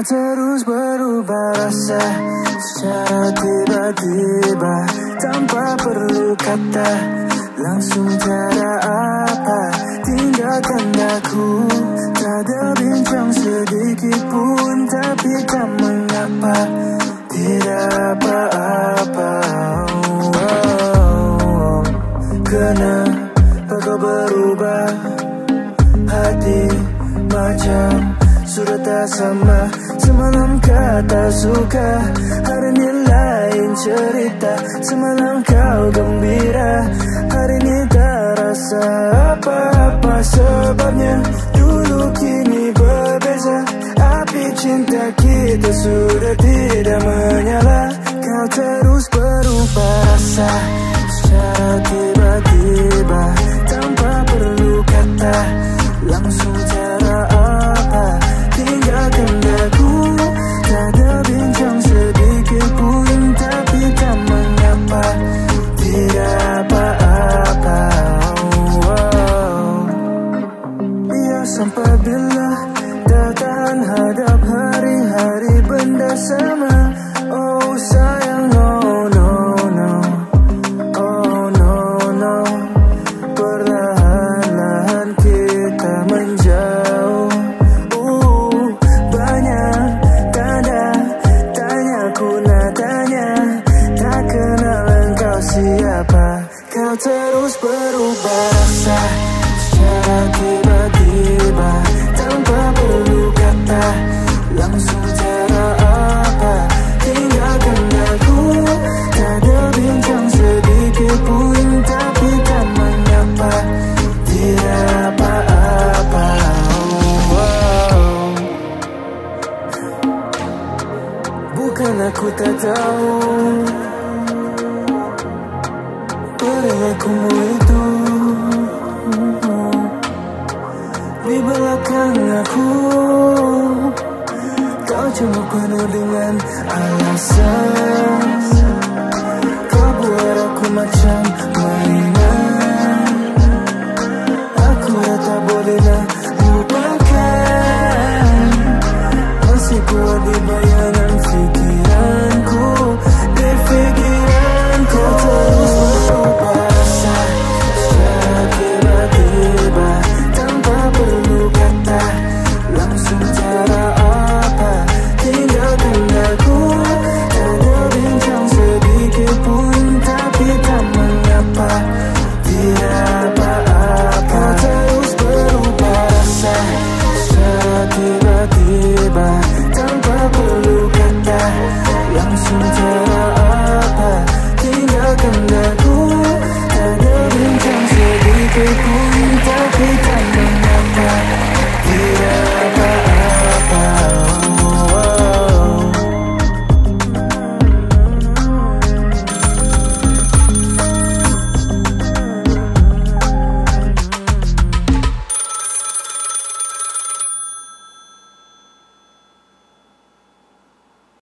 Terus berubah rasa Secara tiba-tiba Tanpa perlu kata Langsung tiada apa Tinggalkan aku Tak ada bincang sedikit pun Tapi tak mengapa Tidak apa-apa oh, oh, oh. Kenapa kau berubah Hati macam sudah tak sama Semalam kata suka. Hari ini lain cerita Semalam kau gembira. Hari ini tak rasa apa-apa Sebabnya. Dulu kini berbeza Api cinta kita sudah tidak berubah rasa Secara tiba-tiba Tanpa perlu kata Langsung cara apa? Tinggalkan aku. Tak ada bincang sedikit pun Tapi tak mengapa Tidak apa-apa. Oh. Bukan aku tak tahu. Perilakumu itu aku. Kau cuma penuh dengan alasan. Kau buat aku macam mainan. Aku tak boleh nak lupakan. Masih kuat dibayar